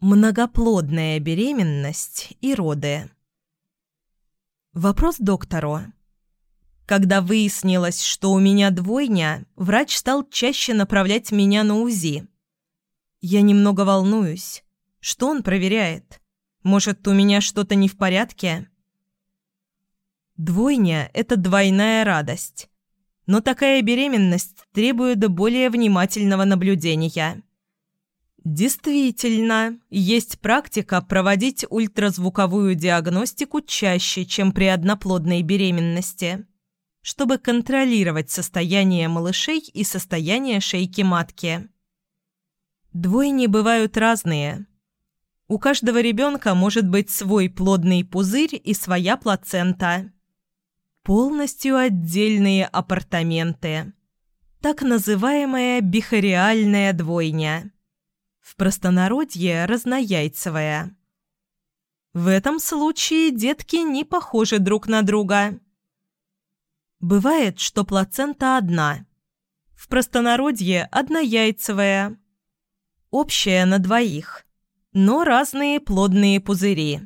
Многоплодная беременность и роды. Вопрос доктору. Когда выяснилось, что у меня двойня, врач стал чаще направлять меня на УЗИ. Я немного волнуюсь. Что он проверяет? Может, у меня что-то не в порядке? Двойня – это двойная радость. Но такая беременность требует более внимательного наблюдения. Действительно, есть практика проводить ультразвуковую диагностику чаще, чем при одноплодной беременности, чтобы контролировать состояние малышей и состояние шейки матки. Двойни бывают разные. У каждого ребенка может быть свой плодный пузырь и своя плацента. Полностью отдельные апартаменты. Так называемая бихориальная двойня – в простонародье разнояйцевая. В этом случае детки не похожи друг на друга. Бывает, что плацента одна. В простонародье однояйцевая. Общая на двоих, но разные плодные пузыри.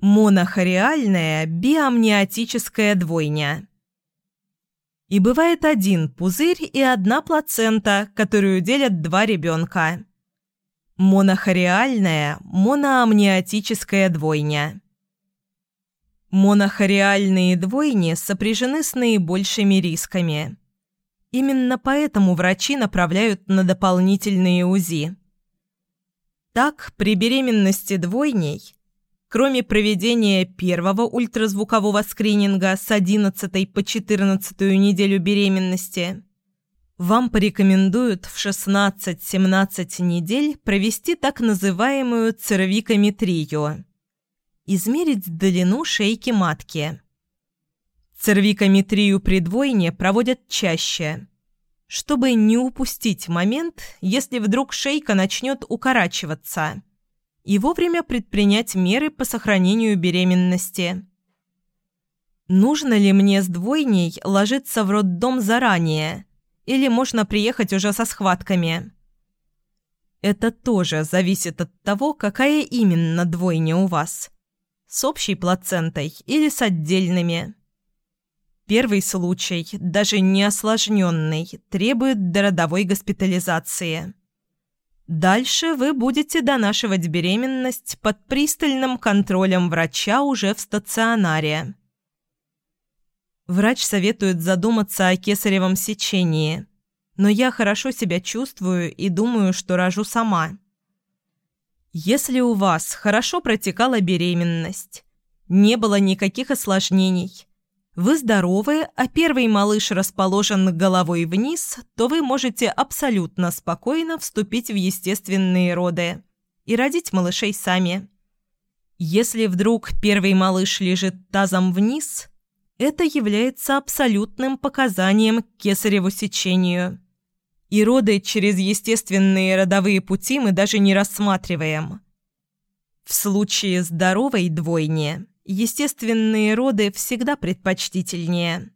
Монохориальная биамниотическая двойня. И бывает один пузырь и одна плацента, которую делят два ребенка. Монохориальная моноамниотическая двойня. Монохориальные двойни сопряжены с наибольшими рисками. Именно поэтому врачи направляют на дополнительные УЗИ. Так, при беременности двойней, кроме проведения первого ультразвукового скрининга с 11 по 14 неделю беременности, вам порекомендуют в 16-17 недель провести так называемую цервикометрию. Измерить длину шейки матки. Цервикометрию при двойне проводят чаще, чтобы не упустить момент, если вдруг шейка начнет укорачиваться, и вовремя предпринять меры по сохранению беременности. Нужно ли мне с двойней ложиться в роддом заранее – или можно приехать уже со схватками. Это тоже зависит от того, какая именно двойня у вас. С общей плацентой или с отдельными. Первый случай, даже не осложненный, требует дородовой госпитализации. Дальше вы будете донашивать беременность под пристальным контролем врача уже в стационаре. Врач советует задуматься о кесаревом сечении, но я хорошо себя чувствую и думаю, что рожу сама. Если у вас хорошо протекала беременность, не было никаких осложнений, вы здоровы, а первый малыш расположен головой вниз, то вы можете абсолютно спокойно вступить в естественные роды и родить малышей сами. Если вдруг первый малыш лежит тазом вниз – это является абсолютным показанием к кесареву сечению. И роды через естественные родовые пути мы даже не рассматриваем. В случае здоровой двойни естественные роды всегда предпочтительнее –